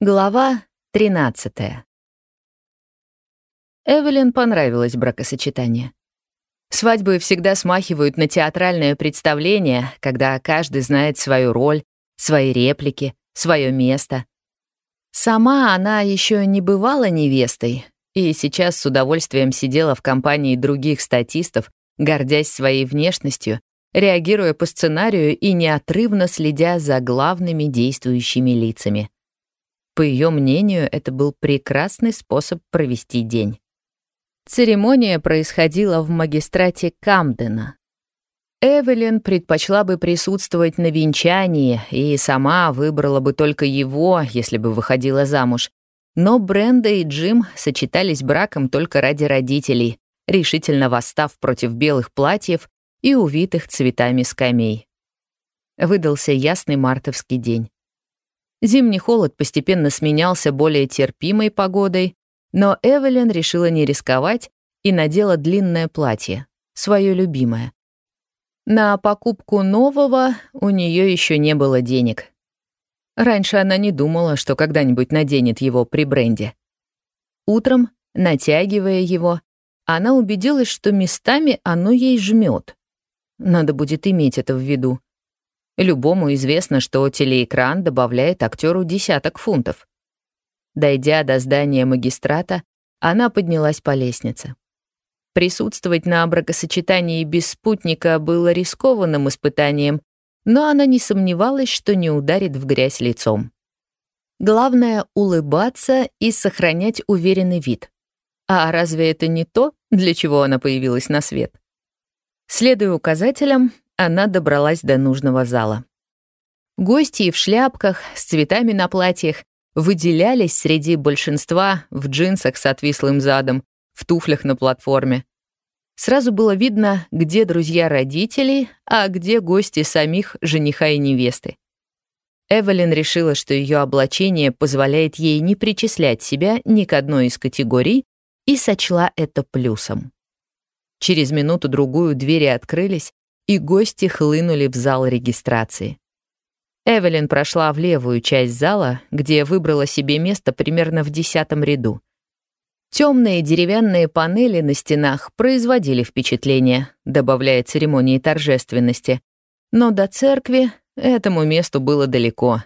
Глава 13 Эвелин понравилось бракосочетание. Свадьбы всегда смахивают на театральное представление, когда каждый знает свою роль, свои реплики, свое место. Сама она еще не бывала невестой, и сейчас с удовольствием сидела в компании других статистов, гордясь своей внешностью, реагируя по сценарию и неотрывно следя за главными действующими лицами. По ее мнению, это был прекрасный способ провести день. Церемония происходила в магистрате Камдена. Эвелин предпочла бы присутствовать на венчании и сама выбрала бы только его, если бы выходила замуж. Но Бренда и Джим сочетались браком только ради родителей, решительно восстав против белых платьев и увитых цветами скамей. Выдался ясный мартовский день. Зимний холод постепенно сменялся более терпимой погодой, но Эвелин решила не рисковать и надела длинное платье, свое любимое. На покупку нового у нее еще не было денег. Раньше она не думала, что когда-нибудь наденет его при бренде. Утром, натягивая его, она убедилась, что местами оно ей жмет. Надо будет иметь это в виду. Любому известно, что телеэкран добавляет актеру десяток фунтов. Дойдя до здания магистрата, она поднялась по лестнице. Присутствовать на бракосочетании без спутника было рискованным испытанием, но она не сомневалась, что не ударит в грязь лицом. Главное — улыбаться и сохранять уверенный вид. А разве это не то, для чего она появилась на свет? Следуя указателям, она добралась до нужного зала. Гости в шляпках, с цветами на платьях выделялись среди большинства в джинсах с отвислым задом, в туфлях на платформе. Сразу было видно, где друзья родителей, а где гости самих жениха и невесты. Эвелин решила, что ее облачение позволяет ей не причислять себя ни к одной из категорий, и сочла это плюсом. Через минуту-другую двери открылись, и гости хлынули в зал регистрации. Эвелин прошла в левую часть зала, где выбрала себе место примерно в десятом ряду. Темные деревянные панели на стенах производили впечатление, добавляя церемонии торжественности. Но до церкви этому месту было далеко.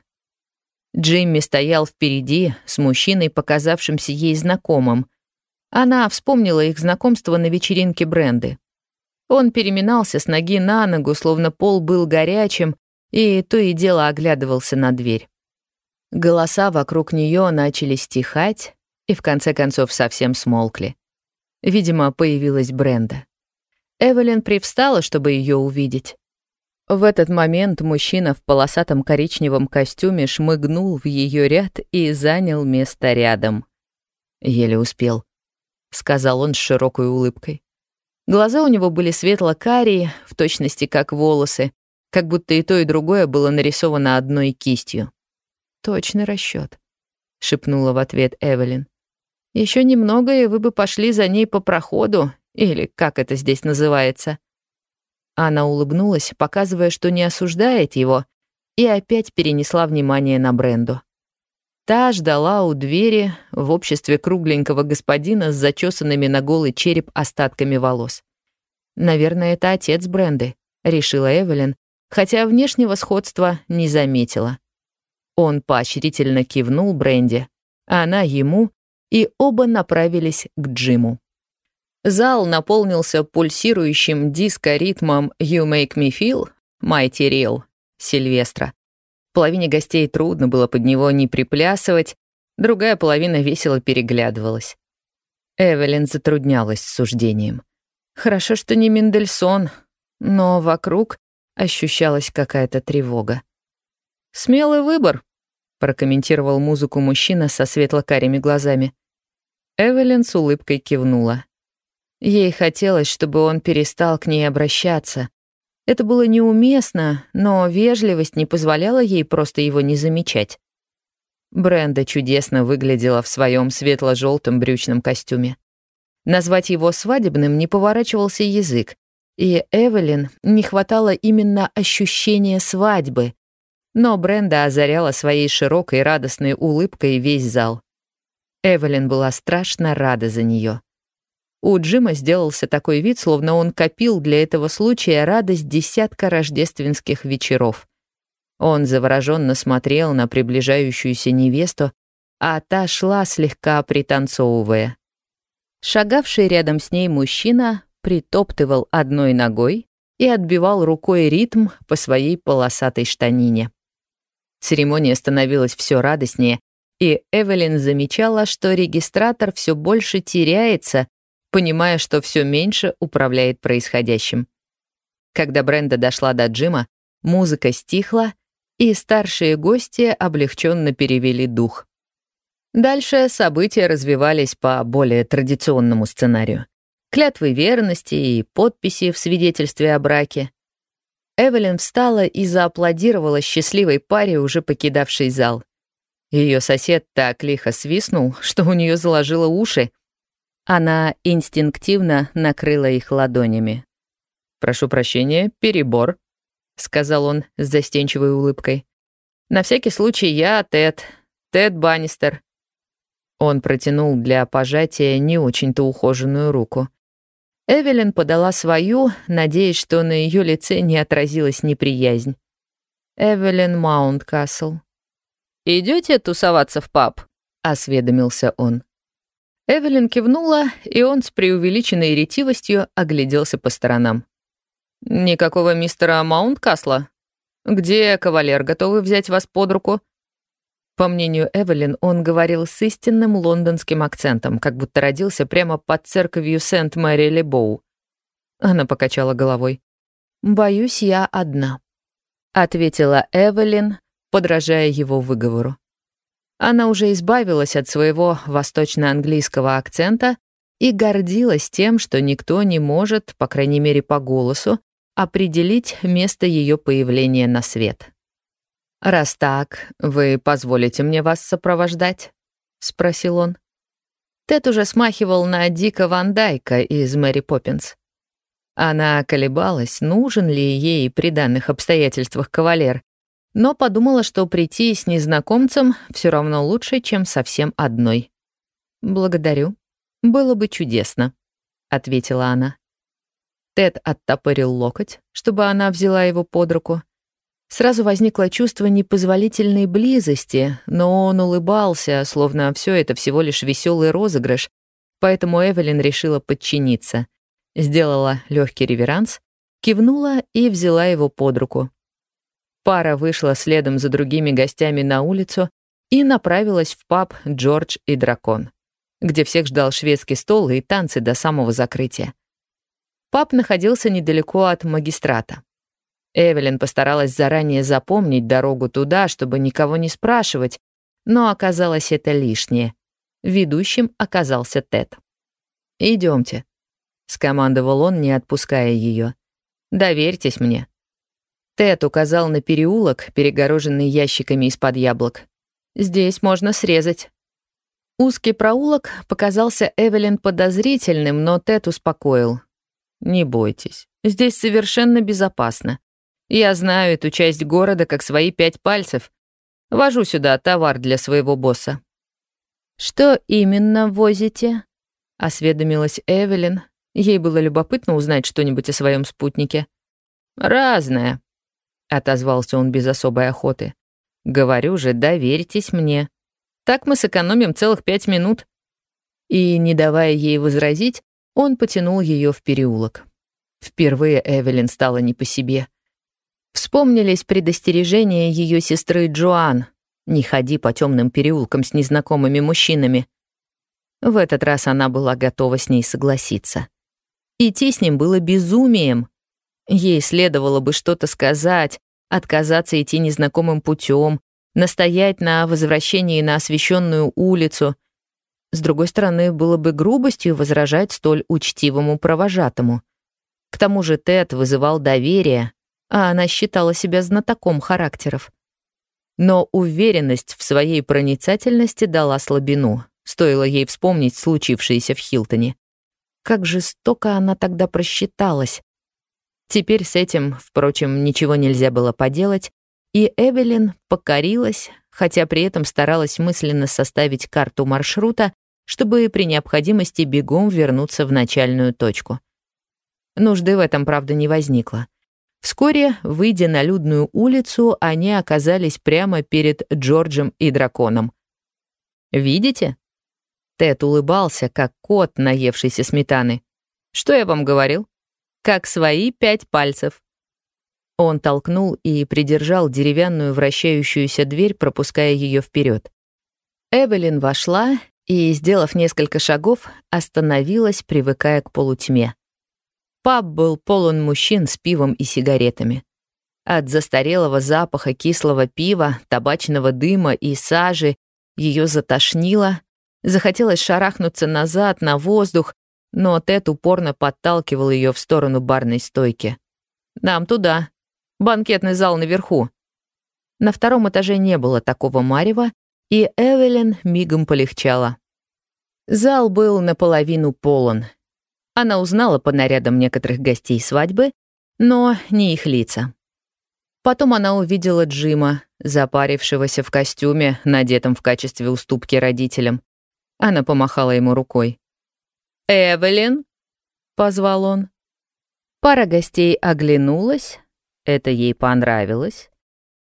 Джимми стоял впереди с мужчиной, показавшимся ей знакомым. Она вспомнила их знакомство на вечеринке Бренды. Он переминался с ноги на ногу, словно пол был горячим, и то и дело оглядывался на дверь. Голоса вокруг нее начали стихать и в конце концов совсем смолкли. Видимо, появилась Бренда. Эвелин привстала, чтобы ее увидеть. В этот момент мужчина в полосатом коричневом костюме шмыгнул в ее ряд и занял место рядом. «Еле успел», — сказал он с широкой улыбкой. Глаза у него были светло-карие, в точности как волосы, как будто и то, и другое было нарисовано одной кистью. «Точный расчет, шепнула в ответ Эвелин. Еще немного, и вы бы пошли за ней по проходу, или как это здесь называется». Она улыбнулась, показывая, что не осуждает его, и опять перенесла внимание на Бренду. Та ждала у двери в обществе кругленького господина с зачесанными на голый череп остатками волос. «Наверное, это отец Бренды», — решила Эвелин, хотя внешнего сходства не заметила. Он поощрительно кивнул Бренде, а она ему, и оба направились к Джиму. Зал наполнился пульсирующим диско-ритмом «You Make Me Feel» Mighty Real Сильвестра. Половине гостей трудно было под него не приплясывать, другая половина весело переглядывалась. Эвелин затруднялась с суждением. Хорошо, что не Мендельсон, но вокруг ощущалась какая-то тревога. «Смелый выбор», — прокомментировал музыку мужчина со светло-карими глазами. Эвелин с улыбкой кивнула. Ей хотелось, чтобы он перестал к ней обращаться, это было неуместно, но вежливость не позволяла ей просто его не замечать. Бренда чудесно выглядела в своем светло-желтом брючном костюме. Назвать его свадебным не поворачивался язык, и Эвелин не хватало именно ощущения свадьбы. Но Бренда озаряла своей широкой радостной улыбкой весь зал. Эвелин была страшно рада за нее. У Джима сделался такой вид, словно он копил для этого случая радость десятка рождественских вечеров. Он завороженно смотрел на приближающуюся невесту, а та шла слегка пританцовывая. Шагавший рядом с ней мужчина притоптывал одной ногой и отбивал рукой ритм по своей полосатой штанине. Церемония становилась все радостнее, и Эвелин замечала, что регистратор все больше теряется, понимая, что все меньше управляет происходящим. Когда Бренда дошла до Джима, музыка стихла, и старшие гости облегченно перевели дух. Дальше события развивались по более традиционному сценарию. Клятвы верности и подписи в свидетельстве о браке. Эвелин встала и зааплодировала счастливой паре, уже покидавшей зал. Ее сосед так лихо свистнул, что у нее заложило уши. Она инстинктивно накрыла их ладонями. «Прошу прощения, перебор», — сказал он с застенчивой улыбкой. «На всякий случай я Тед, Тед Баннистер». Он протянул для пожатия не очень-то ухоженную руку. Эвелин подала свою, надеясь, что на ее лице не отразилась неприязнь. Эвелин Маунткасл. «Идете тусоваться в паб?» — осведомился он. Эвелин кивнула, и он с преувеличенной ретивостью огляделся по сторонам. «Никакого мистера Маунткасла? Где кавалер, готовый взять вас под руку?» По мнению Эвелин, он говорил с истинным лондонским акцентом, как будто родился прямо под церковью Сент-Мэри-Лебоу. Она покачала головой. «Боюсь, я одна», — ответила Эвелин, подражая его выговору. Она уже избавилась от своего восточно-английского акцента и гордилась тем, что никто не может, по крайней мере по голосу, определить место ее появления на свет. «Раз так, вы позволите мне вас сопровождать?» — спросил он. Тед уже смахивал на Дика Ван Дайка из Мэри Поппинс. Она колебалась, нужен ли ей при данных обстоятельствах кавалер, но подумала, что прийти с незнакомцем все равно лучше, чем совсем одной. «Благодарю. Было бы чудесно», — ответила она. Тед оттопырил локоть, чтобы она взяла его под руку. Сразу возникло чувство непозволительной близости, но он улыбался, словно все это всего лишь веселый розыгрыш, поэтому Эвелин решила подчиниться. Сделала легкий реверанс, кивнула и взяла его под руку. Пара вышла следом за другими гостями на улицу и направилась в паб «Джордж и дракон», где всех ждал шведский стол и танцы до самого закрытия. Паб находился недалеко от магистрата. Эвелин постаралась заранее запомнить дорогу туда, чтобы никого не спрашивать, но оказалось это лишнее. Ведущим оказался Тед. Идемте, скомандовал он, не отпуская ее. Доверьтесь мне. Тед указал на переулок, перегороженный ящиками из-под яблок. «Здесь можно срезать». Узкий проулок показался Эвелин подозрительным, но Тед успокоил. «Не бойтесь, здесь совершенно безопасно. Я знаю эту часть города как свои пять пальцев. Вожу сюда товар для своего босса». «Что именно возите?» — осведомилась Эвелин. Ей было любопытно узнать что-нибудь о своем спутнике. «Разное», отозвался он без особой охоты. Говорю же, доверьтесь мне. Так мы сэкономим целых пять минут. И, не давая ей возразить, он потянул ее в переулок. Впервые Эвелин стала не по себе. Вспомнились предостережения ее сестры Джоан. «Не ходи по темным переулкам с незнакомыми мужчинами». В этот раз она была готова с ней согласиться. Идти с ним было безумием. Ей следовало бы что-то сказать, отказаться идти незнакомым путем, настоять на возвращении на освещенную улицу. С другой стороны, было бы грубостью возражать столь учтивому провожатому. К тому же Тед вызывал доверие, а она считала себя знатоком характеров. Но уверенность в своей проницательности дала слабину, стоило ей вспомнить случившееся в Хилтоне. Как жестоко она тогда просчиталась. Теперь с этим, впрочем, ничего нельзя было поделать, и Эвелин покорилась, хотя при этом старалась мысленно составить карту маршрута, чтобы при необходимости бегом вернуться в начальную точку. Нужды в этом, правда, не возникло. Вскоре, выйдя на людную улицу, они оказались прямо перед Джорджем и драконом. «Видите?» Тед улыбался, как кот, наевшийся сметаны. «Что я вам говорил? Как свои пять пальцев». Он толкнул и придержал деревянную вращающуюся дверь, пропуская ее вперед. Эвелин вошла и, сделав несколько шагов, остановилась, привыкая к полутьме. Паб был полон мужчин с пивом и сигаретами. От застарелого запаха кислого пива, табачного дыма и сажи ее затошнило, захотелось шарахнуться назад на воздух, но Тед упорно подталкивал ее в сторону барной стойки. «Нам туда. Банкетный зал наверху». На втором этаже не было такого марева, и Эвелин мигом полегчала. Зал был наполовину полон — она узнала по нарядам некоторых гостей свадьбы, но не их лица. Потом она увидела Джима, запарившегося в костюме, надетом в качестве уступки родителям. Она помахала ему рукой. «Эвелин?» — позвал он. Пара гостей оглянулась. Это ей понравилось.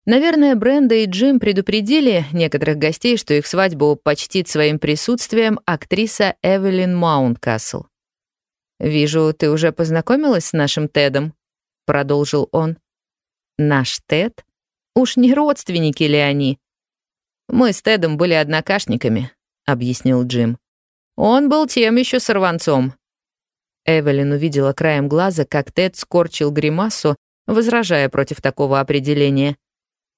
Наверное, Бренда и Джим предупредили некоторых гостей, что их свадьбу почтит своим присутствием актриса Эвелин Маунткасл. «Вижу, ты уже познакомилась с нашим Тедом», — продолжил он. «Наш Тед? Уж не родственники ли они?» «Мы с Тедом были однокашниками», — объяснил Джим. «Он был тем еще сорванцом». Эвелин увидела краем глаза, как Тед скорчил гримасу, возражая против такого определения.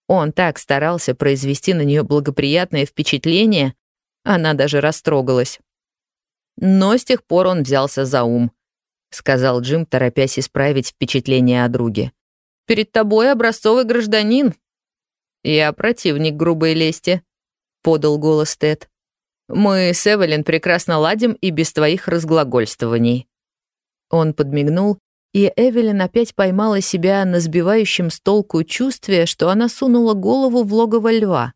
Он так старался произвести на нее благоприятное впечатление, она даже растрогалась. Но с тех пор он взялся за ум, сказал Джим, торопясь исправить впечатление о друге. Перед тобой образцовый гражданин. Я противник грубой лести, подал голос Тед. Мы с Эвелин прекрасно ладим и без твоих разглагольствований. Он подмигнул, и Эвелин опять поймала себя на сбивающем с толку чувстве, что она сунула голову в логово льва.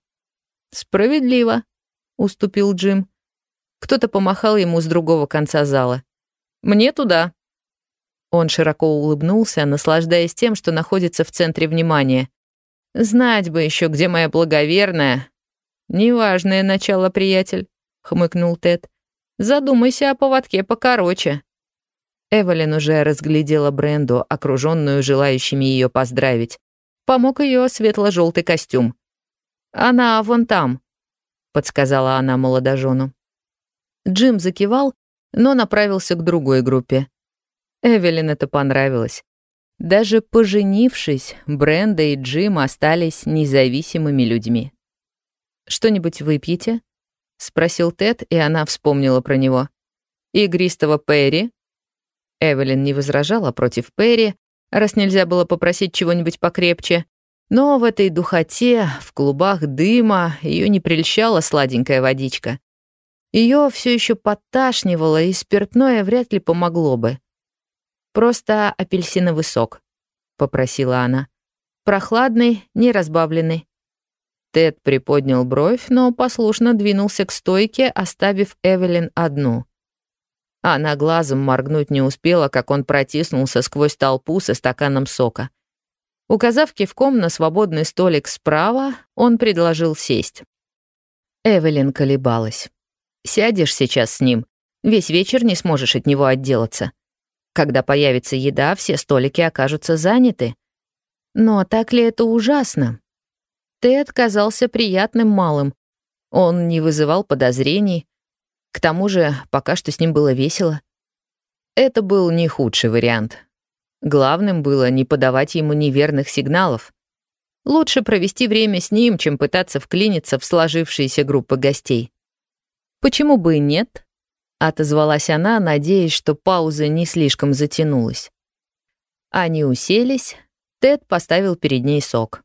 «Справедливо», — уступил Джим. Кто-то помахал ему с другого конца зала. «Мне туда». Он широко улыбнулся, наслаждаясь тем, что находится в центре внимания. «Знать бы еще, где моя благоверная». «Неважное начало, приятель», — хмыкнул Тед. «Задумайся о поводке покороче». Эвелин уже разглядела Бренду, окруженную желающими ее поздравить. Помог ее светло-желтый костюм. «Она вон там», — подсказала она молодожену. Джим закивал, но направился к другой группе. Эвелин это понравилось. Даже поженившись, Бренда и Джим остались независимыми людьми. «Что-нибудь выпьете?» — спросил Тед, и она вспомнила про него. «Игристого Перри?» Эвелин не возражала против Перри, раз нельзя было попросить чего-нибудь покрепче. Но в этой духоте, в клубах дыма, ее не прельщала сладенькая водичка. Ее все еще подташнивало, и спиртное вряд ли помогло бы. «Просто апельсиновый сок», — попросила она. «Прохладный, не разбавленный». Тед приподнял бровь, но послушно двинулся к стойке, оставив Эвелин одну. Она глазом моргнуть не успела, как он протиснулся сквозь толпу со стаканом сока. Указав кивком на свободный столик справа, он предложил сесть. Эвелин колебалась. Сядешь сейчас с ним, весь вечер не сможешь от него отделаться. Когда появится еда, все столики окажутся заняты. Но так ли это ужасно? Тед казался приятным малым. Он не вызывал подозрений. К тому же, пока что с ним было весело. Это был не худший вариант. Главным было не подавать ему неверных сигналов. Лучше провести время с ним, чем пытаться вклиниться в сложившиеся группы гостей. «Почему бы и нет?» — отозвалась она, надеясь, что пауза не слишком затянулась. Они уселись, Тед поставил перед ней сок.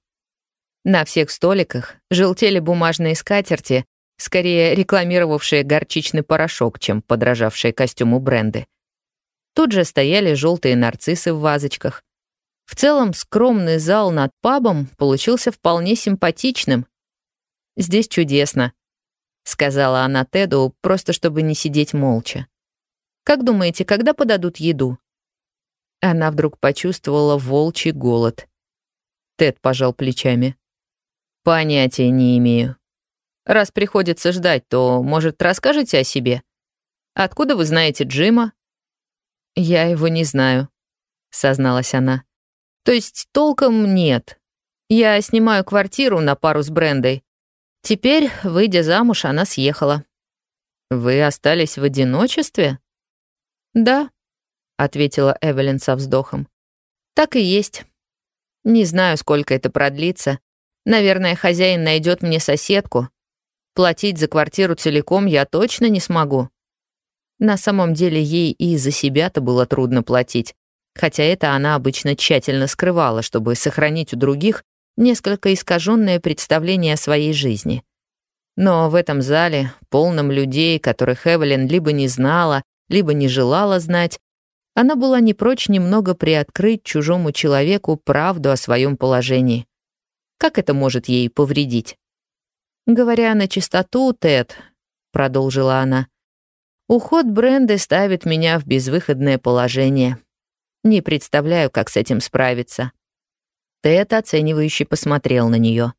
На всех столиках желтели бумажные скатерти, скорее рекламировавшие горчичный порошок, чем подражавшие костюму бренды. Тут же стояли желтые нарциссы в вазочках. В целом, скромный зал над пабом получился вполне симпатичным. «Здесь чудесно», — сказала она Теду, просто чтобы не сидеть молча. «Как думаете, когда подадут еду?» Она вдруг почувствовала волчий голод. Тед пожал плечами. «Понятия не имею. Раз приходится ждать, то, может, расскажете о себе? Откуда вы знаете Джима?» «Я его не знаю», — созналась она. То есть толком нет. Я снимаю квартиру на пару с Брендой. Теперь, выйдя замуж, она съехала. Вы остались в одиночестве? Да, ответила Эвелин со вздохом. Так и есть. Не знаю, сколько это продлится. Наверное, хозяин найдет мне соседку. Платить за квартиру целиком я точно не смогу. На самом деле ей и за себя-то было трудно платить хотя это она обычно тщательно скрывала, чтобы сохранить у других несколько искаженное представление о своей жизни. Но в этом зале, полном людей, которых Эвелин либо не знала, либо не желала знать, она была не прочь немного приоткрыть чужому человеку правду о своем положении. Как это может ей повредить? Говоря на чистоту, Тед, продолжила она, уход Бренды ставит меня в безвыходное положение. Не представляю, как с этим справиться». Тед оценивающе посмотрел на нее.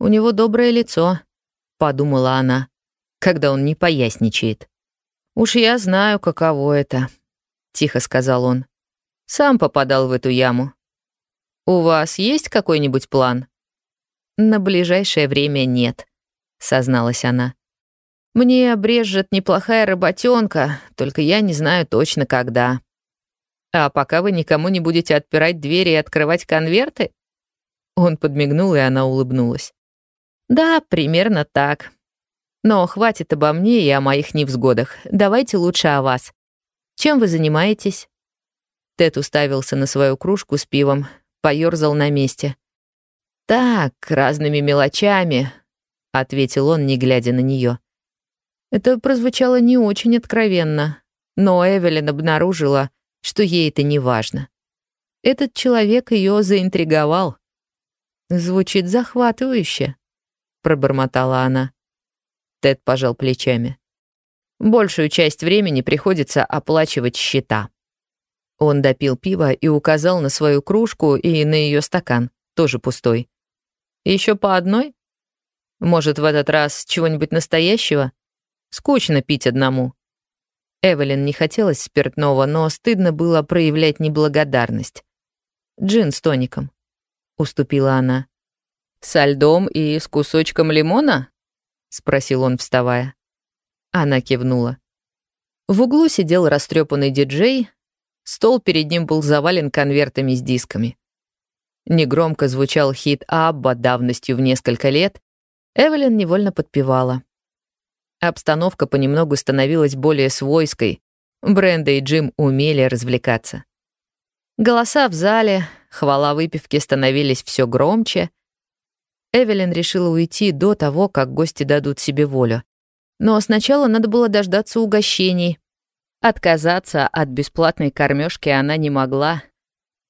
«У него доброе лицо», — подумала она, когда он не поясничает. «Уж я знаю, каково это», — тихо сказал он. «Сам попадал в эту яму. У вас есть какой-нибудь план?» «На ближайшее время нет», — созналась она. «Мне обрежет неплохая работенка, только я не знаю точно, когда». А пока вы никому не будете отпирать двери и открывать конверты? Он подмигнул, и она улыбнулась. Да, примерно так. Но хватит обо мне и о моих невзгодах. Давайте лучше о вас. Чем вы занимаетесь? Тед уставился на свою кружку с пивом, поёрзал на месте. «Так, разными мелочами», — ответил он, не глядя на нее. Это прозвучало не очень откровенно, но Эвелин обнаружила, что ей это не важно. Этот человек ее заинтриговал. «Звучит захватывающе», — пробормотала она. Тед пожал плечами. «Большую часть времени приходится оплачивать счета». Он допил пиво и указал на свою кружку и на ее стакан, тоже пустой. Еще по одной? Может, в этот раз чего-нибудь настоящего? Скучно пить одному. Эвелин не хотелось спиртного, но стыдно было проявлять неблагодарность. «Джин с тоником», — уступила она. «Со льдом и с кусочком лимона?» — спросил он, вставая. Она кивнула. В углу сидел растрепанный диджей, стол перед ним был завален конвертами с дисками. Негромко звучал хит Абба давностью в несколько лет, Эвелин невольно подпевала. Обстановка понемногу становилась более свойской. Бренда и Джим умели развлекаться. Голоса в зале, хвала выпивки становились все громче. Эвелин решила уйти до того, как гости дадут себе волю. Но сначала надо было дождаться угощений. Отказаться от бесплатной кормежки она не могла.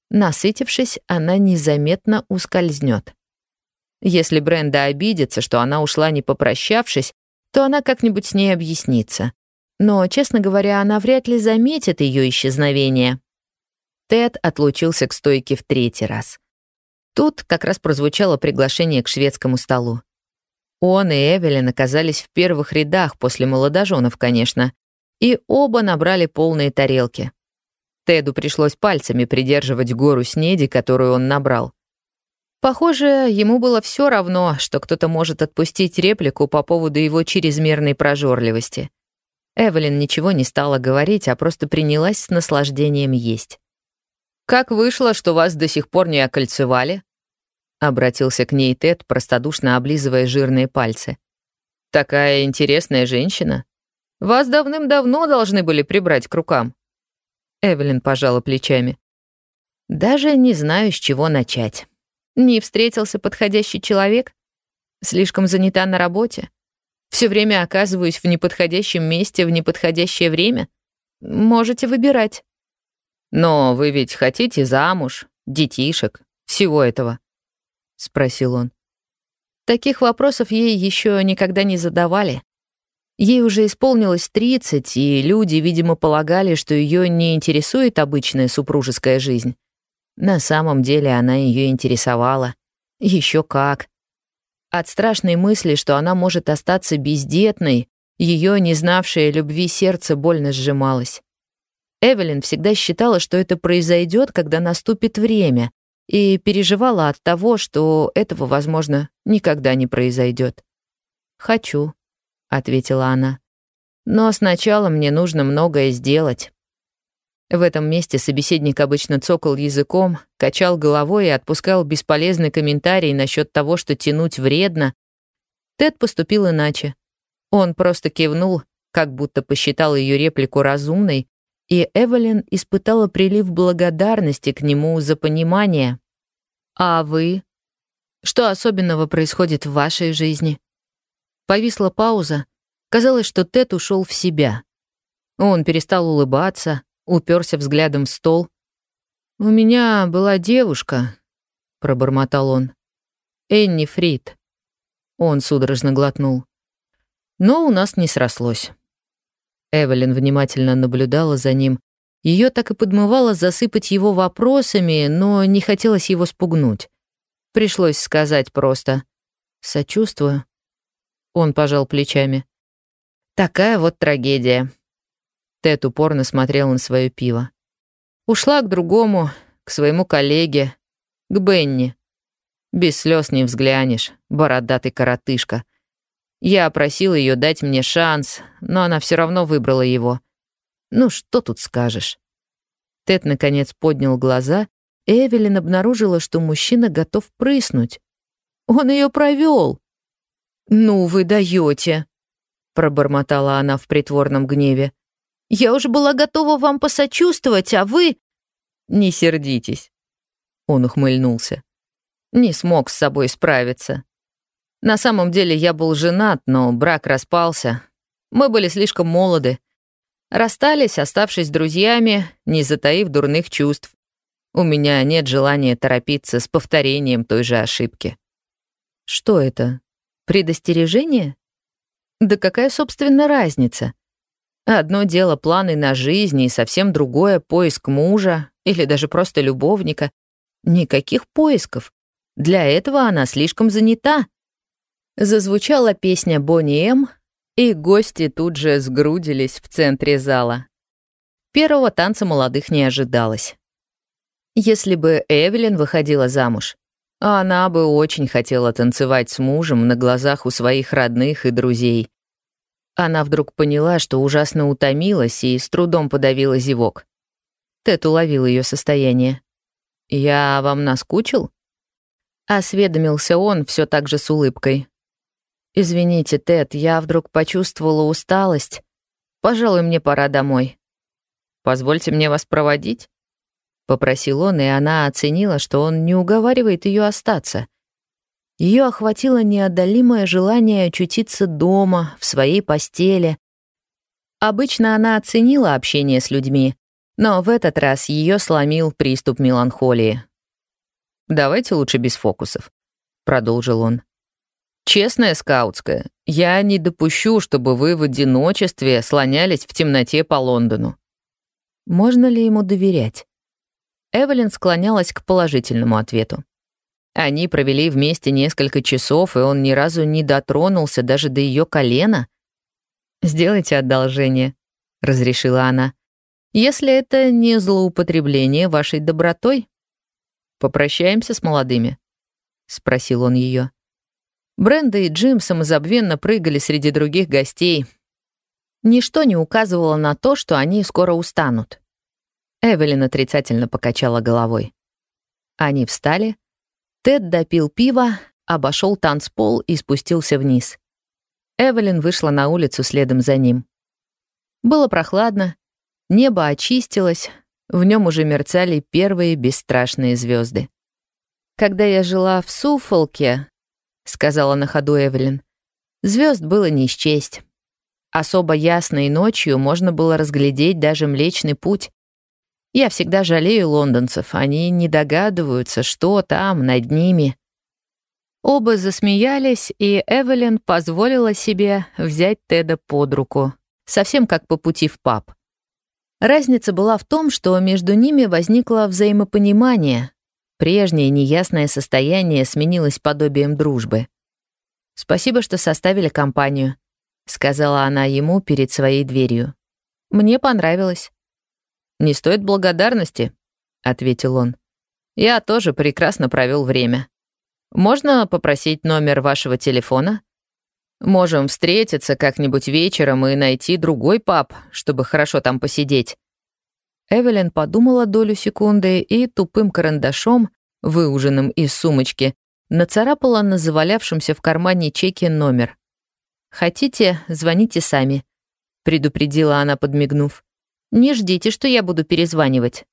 Насытившись, она незаметно ускользнет. Если Бренда обидится, что она ушла не попрощавшись, то она как-нибудь с ней объяснится. Но, честно говоря, она вряд ли заметит ее исчезновение. Тед отлучился к стойке в третий раз. Тут как раз прозвучало приглашение к шведскому столу. Он и Эвелин оказались в первых рядах после молодоженов, конечно, и оба набрали полные тарелки. Теду пришлось пальцами придерживать гору снеди, которую он набрал. Похоже, ему было все равно, что кто-то может отпустить реплику по поводу его чрезмерной прожорливости. Эвелин ничего не стала говорить, а просто принялась с наслаждением есть. «Как вышло, что вас до сих пор не окольцевали?» — обратился к ней Тед, простодушно облизывая жирные пальцы. «Такая интересная женщина. Вас давным-давно должны были прибрать к рукам». Эвелин пожала плечами. «Даже не знаю, с чего начать». Не встретился подходящий человек? Слишком занята на работе? Все время оказываюсь в неподходящем месте в неподходящее время? Можете выбирать. Но вы ведь хотите замуж, детишек, всего этого?» — спросил он. Таких вопросов ей еще никогда не задавали. Ей уже исполнилось 30, и люди, видимо, полагали, что ее не интересует обычная супружеская жизнь. На самом деле она ее интересовала. Еще как. От страшной мысли, что она может остаться бездетной, ее, не знавшее любви сердце, больно сжималось. Эвелин всегда считала, что это произойдет, когда наступит время, и переживала от того, что этого, возможно, никогда не произойдет. «Хочу», — ответила она. «Но сначала мне нужно многое сделать». В этом месте собеседник обычно цокал языком, качал головой и отпускал бесполезный комментарий насчет того, что тянуть вредно. Тед поступил иначе. Он просто кивнул, как будто посчитал ее реплику разумной, и Эвелин испытала прилив благодарности к нему за понимание. «А вы? Что особенного происходит в вашей жизни?» Повисла пауза. Казалось, что Тед ушел в себя. Он перестал улыбаться, уперся взглядом в стол. «У меня была девушка», — пробормотал он. «Энни Фрид». Он судорожно глотнул. Но у нас не срослось. Эвелин внимательно наблюдала за ним. Ее так и подмывало засыпать его вопросами, но не хотелось его спугнуть. Пришлось сказать просто «Сочувствую». Он пожал плечами. «Такая вот трагедия». Тед упорно смотрел на свое пиво. Ушла к другому, к своему коллеге, к Бенни. Без слез не взглянешь, бородатый коротышка — я просил ее дать мне шанс, но она все равно выбрала его. Ну, что тут скажешь? Тед, наконец, поднял глаза, и Эвелин обнаружила, что мужчина готов прыснуть. Он ее провел. «Ну, вы даете, пробормотала она в притворном гневе. «Я уже была готова вам посочувствовать, а вы...» «Не сердитесь», — он ухмыльнулся. «Не смог с собой справиться. На самом деле я был женат, но брак распался. Мы были слишком молоды. Расстались, оставшись друзьями, не затаив дурных чувств. У меня нет желания торопиться с повторением той же ошибки. Что это? Предостережение? Да какая, собственно, разница? Одно дело планы на жизнь, и совсем другое — поиск мужа или даже просто любовника. Никаких поисков. Для этого она слишком занята. Зазвучала песня Бонни М, и гости тут же сгрудились в центре зала. Первого танца молодых не ожидалось. Если бы Эвелин выходила замуж, она бы очень хотела танцевать с мужем на глазах у своих родных и друзей. Она вдруг поняла, что ужасно утомилась и с трудом подавила зевок. Тед уловил ее состояние. «Я вам наскучил?» Осведомился он все так же с улыбкой, «Извините, Тед, я вдруг почувствовала усталость. Пожалуй, мне пора домой». «Позвольте мне вас проводить?» Попросил он, и она оценила, что он не уговаривает ее остаться. Ее охватило неодолимое желание очутиться дома, в своей постели. Обычно она оценила общение с людьми, но в этот раз ее сломил приступ меланхолии. «Давайте лучше без фокусов», — продолжил он. Честная скаутская, я не допущу, чтобы вы в одиночестве слонялись в темноте по Лондону. Можно ли ему доверять? Эвелин склонялась к положительному ответу. Они провели вместе несколько часов, и он ни разу не дотронулся даже до ее колена. «Сделайте одолжение», — разрешила она. «Если это не злоупотребление вашей добротой». «Попрощаемся с молодыми?» — спросил он ее. Бренда и Джим самозабвенно прыгали среди других гостей. Ничто не указывало на то, что они скоро устанут. Эвелин отрицательно покачала головой. Они встали. Тед допил пиво, обошел танцпол и спустился вниз. Эвелин вышла на улицу следом за ним. Было прохладно, небо очистилось, в нем уже мерцали первые бесстрашные звезды. Когда я жила в Суфолке, — сказала на ходу Эвелин. Звезд было не счесть. Особо ясной ночью можно было разглядеть даже Млечный Путь. Я всегда жалею лондонцев, они не догадываются, что там, над ними. Оба засмеялись, и Эвелин позволила себе взять Теда под руку, совсем как по пути в паб. Разница была в том, что между ними возникло взаимопонимание. Прежнее неясное состояние сменилось подобием дружбы. «Спасибо, что составили компанию», — сказала она ему перед своей дверью. «Мне понравилось». «Не стоит благодарности», — ответил он. «Я тоже прекрасно провел время. Можно попросить номер вашего телефона?» Можем встретиться как-нибудь вечером и найти другой паб, чтобы хорошо там посидеть». Эвелин подумала долю секунды и тупым карандашом, выуженным из сумочки, нацарапала на завалявшемся в кармане чеке номер. «Хотите, звоните сами», — предупредила она, подмигнув. «Не ждите, что я буду перезванивать».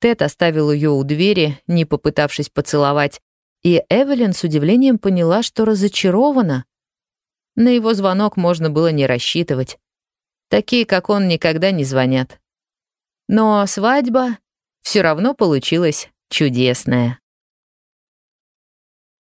Тед оставил ее у двери, не попытавшись поцеловать, и Эвелин с удивлением поняла, что разочарована. На его звонок можно было не рассчитывать. Такие, как он, никогда не звонят. Но свадьба все равно получилась чудесная.